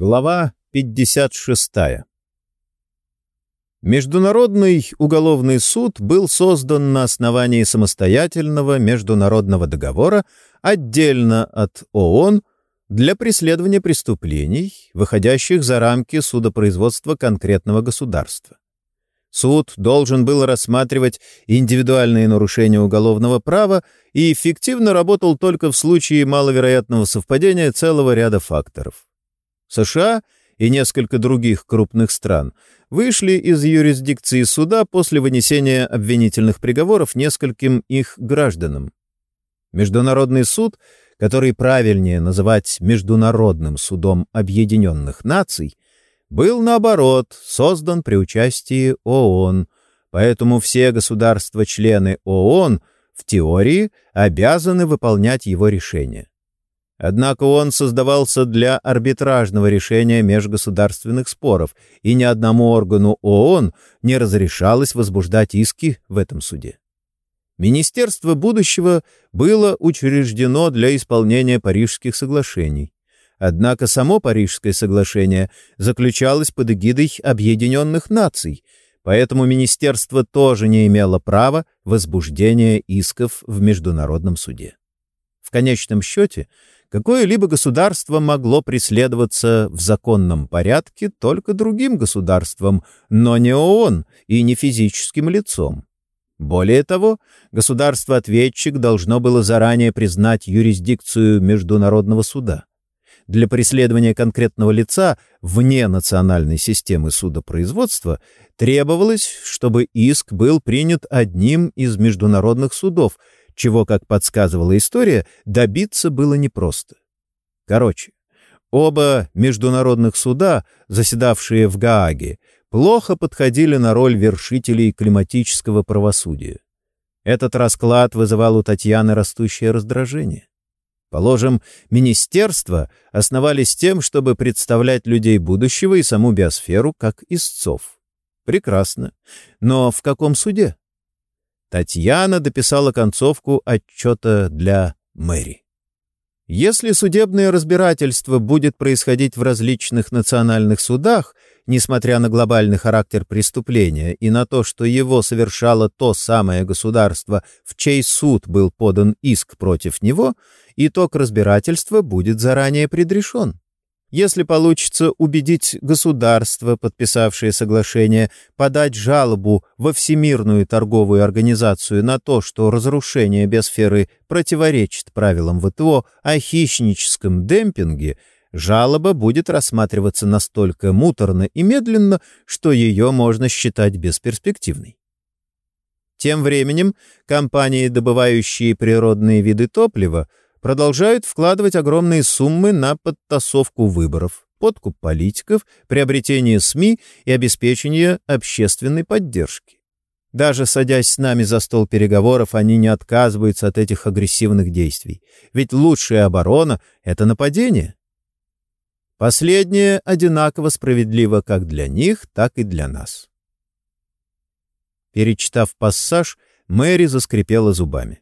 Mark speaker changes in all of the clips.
Speaker 1: Глава 56. Международный уголовный суд был создан на основании самостоятельного международного договора отдельно от ООН для преследования преступлений, выходящих за рамки судопроизводства конкретного государства. Суд должен был рассматривать индивидуальные нарушения уголовного права и эффективно работал только в случае маловероятного совпадения целого ряда факторов. США и несколько других крупных стран вышли из юрисдикции суда после вынесения обвинительных приговоров нескольким их гражданам. Международный суд, который правильнее называть Международным судом Объединенных Наций, был, наоборот, создан при участии ООН, поэтому все государства-члены ООН в теории обязаны выполнять его решения. Однако он создавался для арбитражного решения межгосударственных споров, и ни одному органу ООН не разрешалось возбуждать иски в этом суде. Министерство будущего было учреждено для исполнения Парижских соглашений. Однако само Парижское соглашение заключалось под эгидой Объединенных Наций, поэтому министерство тоже не имело права возбуждения исков в Международном суде. В конечном счете, какое-либо государство могло преследоваться в законном порядке только другим государством, но не ООН и не физическим лицом. Более того, государство-ответчик должно было заранее признать юрисдикцию Международного суда. Для преследования конкретного лица вне национальной системы судопроизводства требовалось, чтобы иск был принят одним из международных судов — чего, как подсказывала история, добиться было непросто. Короче, оба международных суда, заседавшие в Гааге, плохо подходили на роль вершителей климатического правосудия. Этот расклад вызывал у Татьяны растущее раздражение. Положим, министерства основались тем, чтобы представлять людей будущего и саму биосферу как истцов. Прекрасно. Но в каком суде? Татьяна дописала концовку отчета для Мэри. Если судебное разбирательство будет происходить в различных национальных судах, несмотря на глобальный характер преступления и на то, что его совершало то самое государство, в чей суд был подан иск против него, итог разбирательства будет заранее предрешен. Если получится убедить государство, подписавшее соглашение, подать жалобу во Всемирную торговую организацию на то, что разрушение биосферы противоречит правилам ВТО о хищническом демпинге, жалоба будет рассматриваться настолько муторно и медленно, что ее можно считать бесперспективной. Тем временем компании, добывающие природные виды топлива, продолжают вкладывать огромные суммы на подтасовку выборов, подкуп политиков, приобретение СМИ и обеспечение общественной поддержки. Даже садясь с нами за стол переговоров, они не отказываются от этих агрессивных действий. Ведь лучшая оборона — это нападение. Последнее одинаково справедливо как для них, так и для нас. Перечитав пассаж, Мэри заскрипела зубами.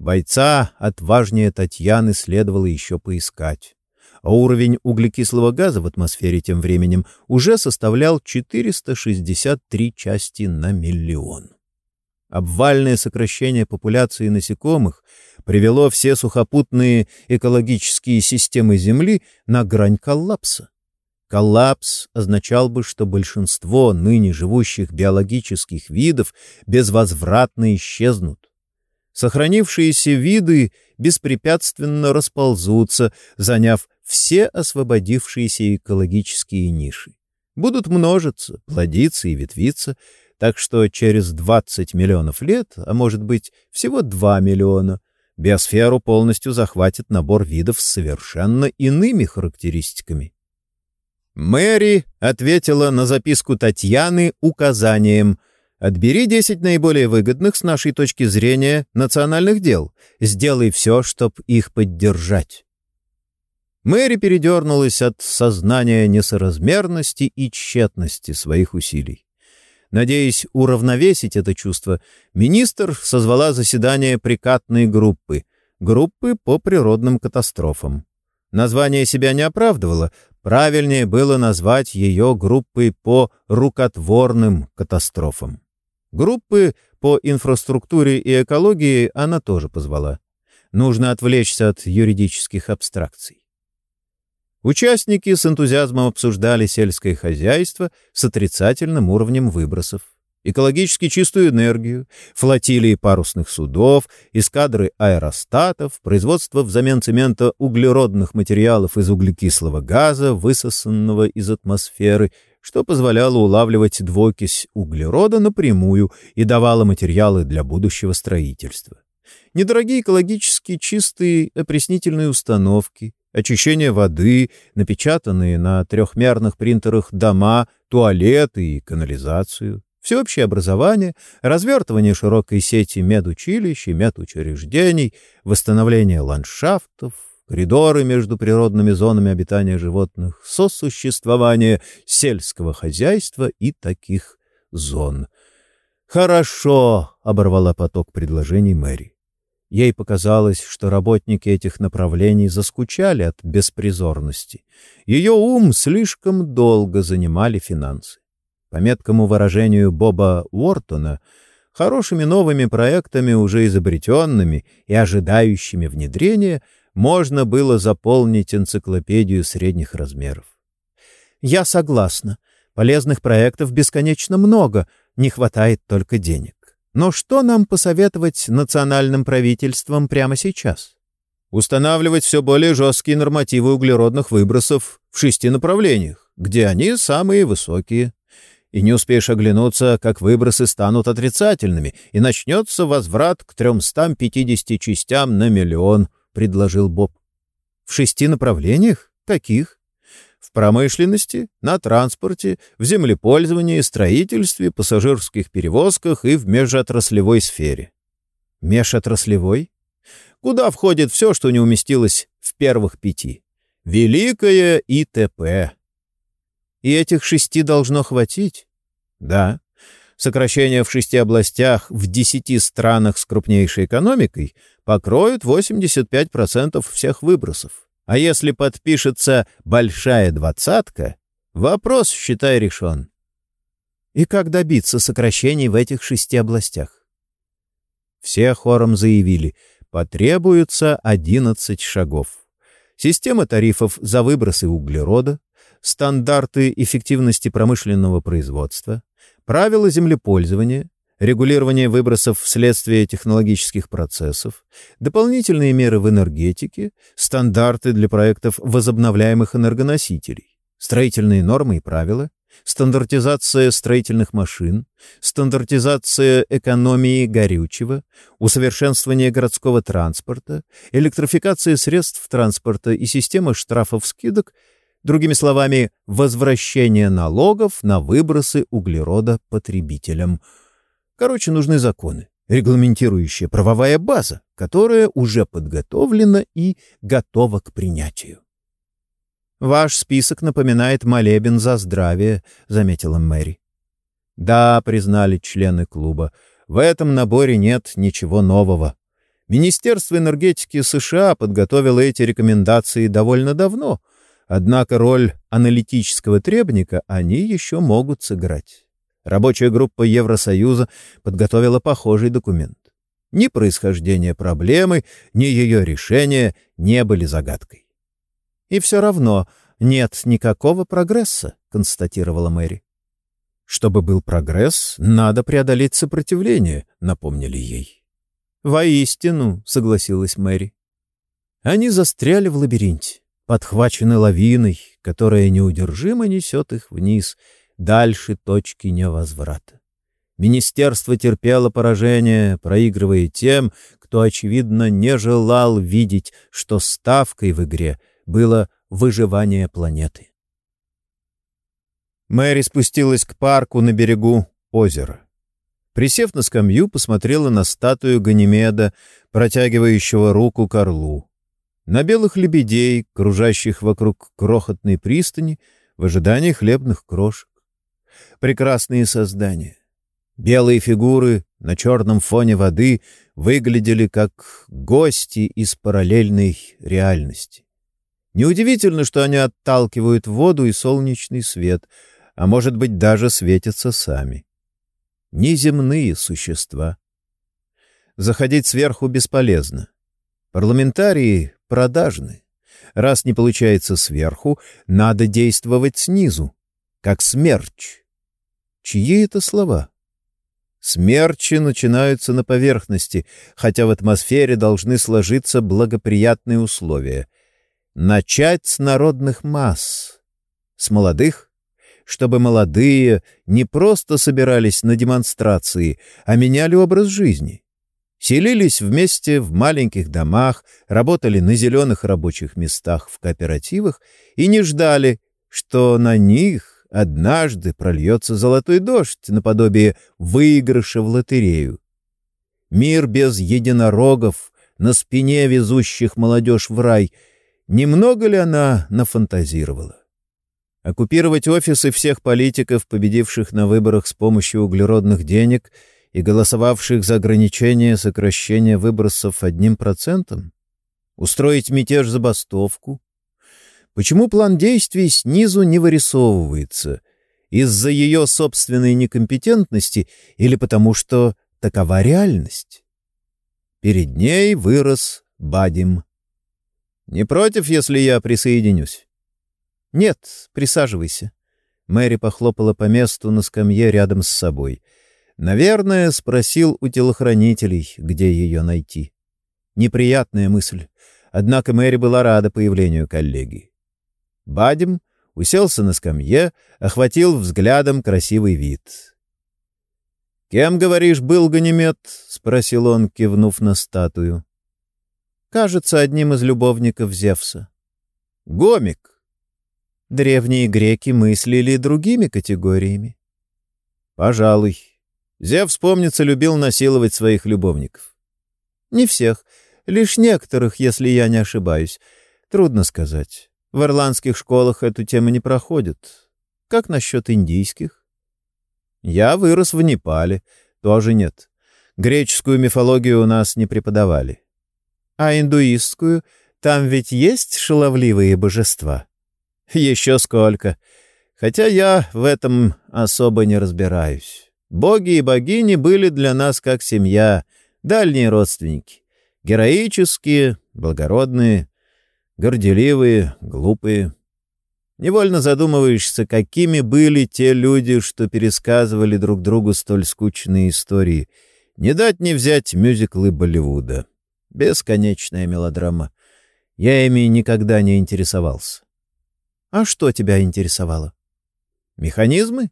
Speaker 1: Бойца отважнее Татьяны следовало еще поискать. А уровень углекислого газа в атмосфере тем временем уже составлял 463 части на миллион. Обвальное сокращение популяции насекомых привело все сухопутные экологические системы Земли на грань коллапса. Коллапс означал бы, что большинство ныне живущих биологических видов безвозвратно исчезнут. Сохранившиеся виды беспрепятственно расползутся, заняв все освободившиеся экологические ниши. Будут множиться, плодиться и ветвиться, так что через 20 миллионов лет, а может быть всего 2 миллиона, биосферу полностью захватит набор видов с совершенно иными характеристиками. Мэри ответила на записку Татьяны указанием — Отбери 10 наиболее выгодных с нашей точки зрения национальных дел. Сделай все, чтобы их поддержать. Мэри передернулась от сознания несоразмерности и тщетности своих усилий. Надеясь уравновесить это чувство, министр созвала заседание прикатной группы, группы по природным катастрофам. Название себя не оправдывало, правильнее было назвать ее группой по рукотворным катастрофам. Группы по инфраструктуре и экологии она тоже позвала. Нужно отвлечься от юридических абстракций. Участники с энтузиазмом обсуждали сельское хозяйство с отрицательным уровнем выбросов, экологически чистую энергию, флотилии парусных судов, эскадры аэростатов, производство взамен цемента углеродных материалов из углекислого газа, высосанного из атмосферы, что позволяло улавливать двуокись углерода напрямую и давало материалы для будущего строительства. Недорогие экологически чистые опреснительные установки, очищение воды, напечатанные на трехмерных принтерах дома, туалеты и канализацию, всеобщее образование, развертывание широкой сети медучилищ и медучреждений, восстановление ландшафтов, коридоры между природными зонами обитания животных, сосуществование сельского хозяйства и таких зон. «Хорошо!» — оборвала поток предложений Мэри. Ей показалось, что работники этих направлений заскучали от беспризорности. Ее ум слишком долго занимали финансы. По меткому выражению Боба Уортона, хорошими новыми проектами, уже изобретенными и ожидающими внедрения, можно было заполнить энциклопедию средних размеров. «Я согласна. Полезных проектов бесконечно много, не хватает только денег. Но что нам посоветовать национальным правительствам прямо сейчас? Устанавливать все более жесткие нормативы углеродных выбросов в шести направлениях, где они самые высокие. И не успеешь оглянуться, как выбросы станут отрицательными, и начнется возврат к 350 частям на миллион, — предложил Боб. В шести направлениях? Каких? в промышленности, на транспорте, в землепользовании, строительстве, пассажирских перевозках и в межотраслевой сфере. Межотраслевой? Куда входит все, что не уместилось в первых пяти? Великое ИТП. И этих шести должно хватить? Да. Сокращения в шести областях в десяти странах с крупнейшей экономикой покроют 85% всех выбросов. А если подпишется «большая двадцатка», вопрос, считай, решен. И как добиться сокращений в этих шести областях? Все хором заявили, потребуется 11 шагов. Система тарифов за выбросы углерода, стандарты эффективности промышленного производства, правила землепользования, регулирование выбросов вследствие технологических процессов, дополнительные меры в энергетике, стандарты для проектов возобновляемых энергоносителей, строительные нормы и правила, стандартизация строительных машин, стандартизация экономии горючего, усовершенствование городского транспорта, электрификация средств транспорта и система штрафов-скидок, другими словами, возвращение налогов на выбросы углерода потребителям – Короче, нужны законы, регламентирующая правовая база, которая уже подготовлена и готова к принятию. «Ваш список напоминает молебен за здравие», — заметила Мэри. «Да», — признали члены клуба, — «в этом наборе нет ничего нового. Министерство энергетики США подготовило эти рекомендации довольно давно, однако роль аналитического требника они еще могут сыграть. Рабочая группа Евросоюза подготовила похожий документ. Ни происхождение проблемы, ни ее решение не были загадкой. «И все равно нет никакого прогресса», — констатировала Мэри. «Чтобы был прогресс, надо преодолеть сопротивление», — напомнили ей. «Воистину», — согласилась Мэри. Они застряли в лабиринте, подхвачены лавиной, которая неудержимо несет их вниз — дальше точки невозврата. Министерство терпело поражение, проигрывая тем, кто, очевидно, не желал видеть, что ставкой в игре было выживание планеты. Мэри спустилась к парку на берегу озера. Присев на скамью, посмотрела на статую Ганимеда, протягивающего руку к орлу. На белых лебедей, кружащих вокруг крохотной пристани, в ожидании хлебных крошек прекрасные создания. Белые фигуры на черном фоне воды выглядели как гости из параллельной реальности. Неудивительно, что они отталкивают воду и солнечный свет, а может быть, даже светятся сами. Неземные существа. Заходить сверху бесполезно. Парламентарии продажны. Раз не получается сверху, надо действовать снизу, как смерч. Чьи это слова? Смерчи начинаются на поверхности, хотя в атмосфере должны сложиться благоприятные условия. Начать с народных масс. С молодых, чтобы молодые не просто собирались на демонстрации, а меняли образ жизни. Селились вместе в маленьких домах, работали на зеленых рабочих местах в кооперативах и не ждали, что на них однажды прольется золотой дождь наподобие выигрыша в лотерею. Мир без единорогов, на спине везущих молодежь в рай, немного ли она нафантазировала? Оккупировать офисы всех политиков, победивших на выборах с помощью углеродных денег — и голосовавших за ограничение сокращения выбросов одним процентом? Устроить мятеж-забастовку? Почему план действий снизу не вырисовывается? Из-за ее собственной некомпетентности или потому что такова реальность? Перед ней вырос Бадим. «Не против, если я присоединюсь?» «Нет, присаживайся». Мэри похлопала по месту на скамье рядом с собой — Наверное, спросил у телохранителей, где ее найти. Неприятная мысль. Однако Мэри была рада появлению коллеги. Бадим уселся на скамье, охватил взглядом красивый вид. «Кем, говоришь, был Ганимед?» — спросил он, кивнув на статую. «Кажется, одним из любовников Зевса». «Гомик». Древние греки мыслили другими категориями. «Пожалуй», Зевс, помнится, любил насиловать своих любовников. Не всех, лишь некоторых, если я не ошибаюсь. Трудно сказать. В ирландских школах эту тему не проходит. Как насчет индийских? Я вырос в Непале. Тоже нет. Греческую мифологию у нас не преподавали. А индуистскую? Там ведь есть шаловливые божества? Еще сколько. Хотя я в этом особо не разбираюсь. Боги и богини были для нас как семья, дальние родственники. Героические, благородные, горделивые, глупые. Невольно задумываешься, какими были те люди, что пересказывали друг другу столь скучные истории. Не дать не взять мюзиклы Болливуда. Бесконечная мелодрама. Я ими никогда не интересовался. А что тебя интересовало? Механизмы?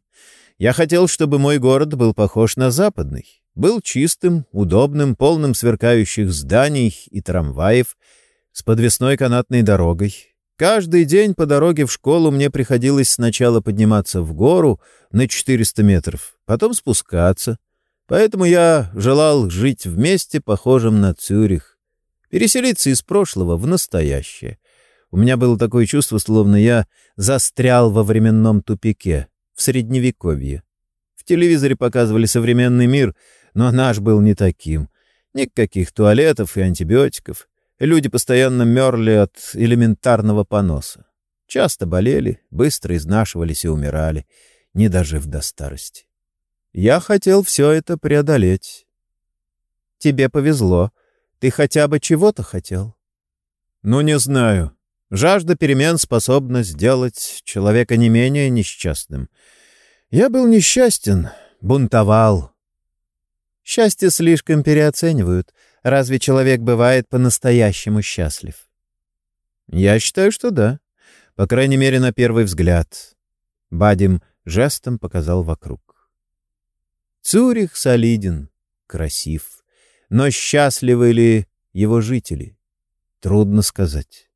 Speaker 1: Я хотел, чтобы мой город был похож на западный. Был чистым, удобным, полным сверкающих зданий и трамваев, с подвесной канатной дорогой. Каждый день по дороге в школу мне приходилось сначала подниматься в гору на 400 метров, потом спускаться. Поэтому я желал жить вместе, похожим на Цюрих. Переселиться из прошлого в настоящее. У меня было такое чувство, словно я застрял во временном тупике в Средневековье. В телевизоре показывали современный мир, но наш был не таким. Никаких туалетов и антибиотиков. Люди постоянно мерли от элементарного поноса. Часто болели, быстро изнашивались и умирали, не дожив до старости. Я хотел все это преодолеть. Тебе повезло. Ты хотя бы чего-то хотел? Ну, не знаю. Жажда перемен способна сделать человека не менее несчастным. Я был несчастен, бунтовал. Счастье слишком переоценивают. Разве человек бывает по-настоящему счастлив? Я считаю, что да. По крайней мере, на первый взгляд. Бадим жестом показал вокруг. Цюрих солиден, красив. Но счастливы ли его жители? Трудно сказать.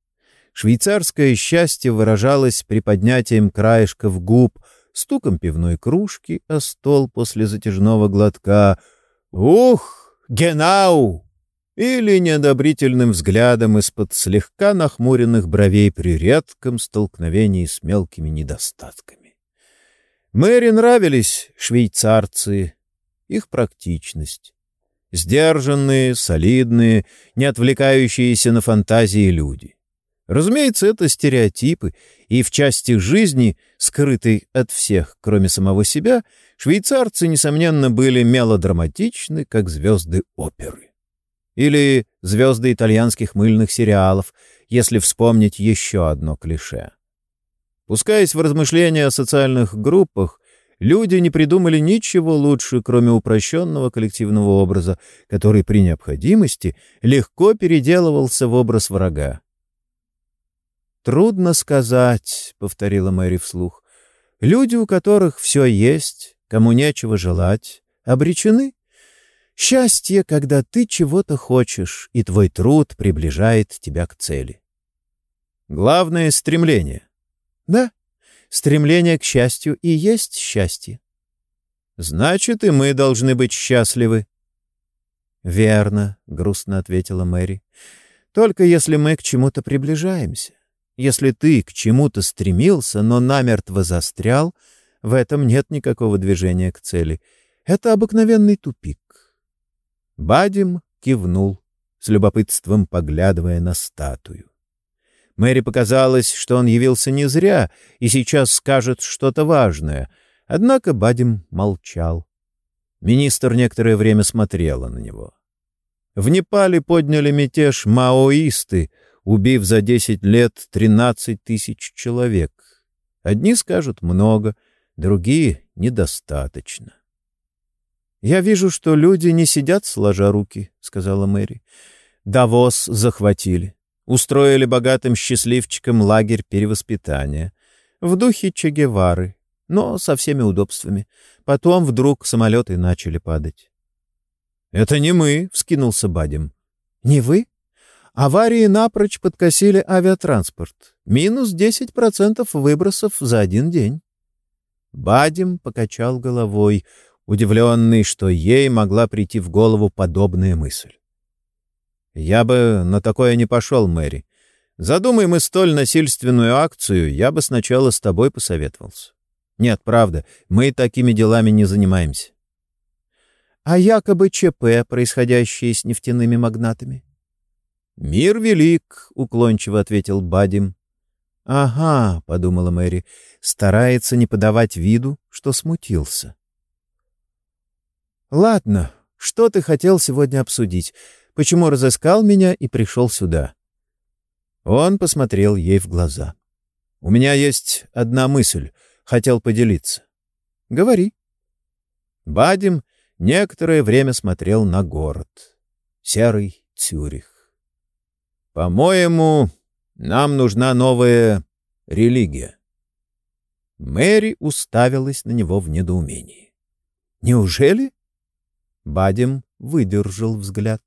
Speaker 1: Швейцарское счастье выражалось приподнятием краешков губ, стуком пивной кружки о стол после затяжного глотка. «Ух, генау!» или неодобрительным взглядом из-под слегка нахмуренных бровей при редком столкновении с мелкими недостатками. Мэри нравились швейцарцы, их практичность. Сдержанные, солидные, не отвлекающиеся на фантазии люди. Разумеется, это стереотипы, и в части жизни, скрытой от всех, кроме самого себя, швейцарцы, несомненно, были мелодраматичны, как звезды оперы. Или звезды итальянских мыльных сериалов, если вспомнить еще одно клише. Пускаясь в размышления о социальных группах, люди не придумали ничего лучше, кроме упрощенного коллективного образа, который при необходимости легко переделывался в образ врага. «Трудно сказать», — повторила Мэри вслух. «Люди, у которых все есть, кому нечего желать, обречены. Счастье, когда ты чего-то хочешь, и твой труд приближает тебя к цели». «Главное — стремление». «Да, стремление к счастью и есть счастье». «Значит, и мы должны быть счастливы». «Верно», — грустно ответила Мэри. «Только если мы к чему-то приближаемся. Если ты к чему-то стремился, но намертво застрял, в этом нет никакого движения к цели. Это обыкновенный тупик. Бадим кивнул, с любопытством поглядывая на статую. Мэри показалось, что он явился не зря и сейчас скажет что-то важное, однако Бадим молчал. Министр некоторое время смотрела на него. В Непале подняли мятеж маоисты — убив за 10 лет 13 тысяч человек. Одни скажут много, другие — недостаточно. «Я вижу, что люди не сидят сложа руки», — сказала Мэри. «Давос захватили. Устроили богатым счастливчикам лагерь перевоспитания. В духе Че Гевары, но со всеми удобствами. Потом вдруг самолеты начали падать». «Это не мы», — вскинулся Бадим. «Не вы?» Аварии напрочь подкосили авиатранспорт. Минус 10% выбросов за один день. Бадим покачал головой, удивленный, что ей могла прийти в голову подобная мысль. «Я бы на такое не пошел, Мэри. Задумай мы столь насильственную акцию, я бы сначала с тобой посоветовался. Нет, правда, мы такими делами не занимаемся». «А якобы ЧП, происходящие с нефтяными магнатами?» «Мир велик», — уклончиво ответил Бадим. «Ага», — подумала Мэри, — старается не подавать виду, что смутился. «Ладно, что ты хотел сегодня обсудить? Почему разыскал меня и пришел сюда?» Он посмотрел ей в глаза. «У меня есть одна мысль. Хотел поделиться». «Говори». Бадим некоторое время смотрел на город. Серый Цюрих. По-моему, нам нужна новая религия. Мэри уставилась на него в недоумении. Неужели? Бадим выдержал взгляд.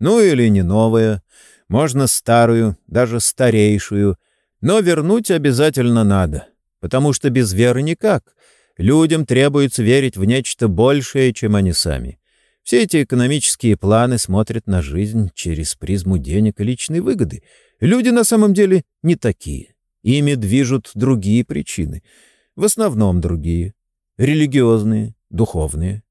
Speaker 1: Ну или не новая, можно старую, даже старейшую, но вернуть обязательно надо, потому что без веры никак. Людям требуется верить в нечто большее, чем они сами. Все эти экономические планы смотрят на жизнь через призму денег и личной выгоды. Люди на самом деле не такие. Ими движут другие причины. В основном другие. Религиозные, духовные.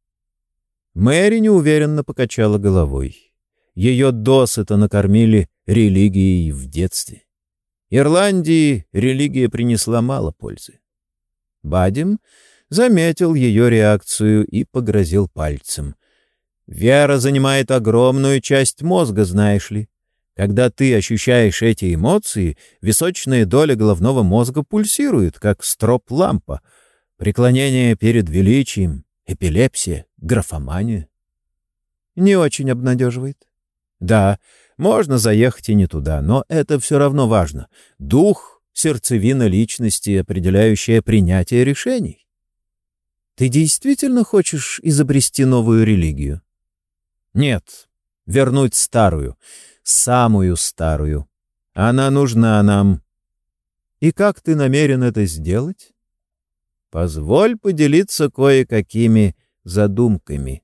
Speaker 1: Мэри неуверенно покачала головой. Ее досыта накормили религией в детстве. Ирландии религия принесла мало пользы. Бадим заметил ее реакцию и погрозил пальцем — Вера занимает огромную часть мозга, знаешь ли. Когда ты ощущаешь эти эмоции, височная доля головного мозга пульсирует, как строп-лампа. Преклонение перед величием, эпилепсия, графомания. Не очень обнадеживает. Да, можно заехать и не туда, но это все равно важно. Дух — сердцевина личности, определяющая принятие решений. Ты действительно хочешь изобрести новую религию? Нет, вернуть старую, самую старую. Она нужна нам. И как ты намерен это сделать? Позволь поделиться кое-какими задумками.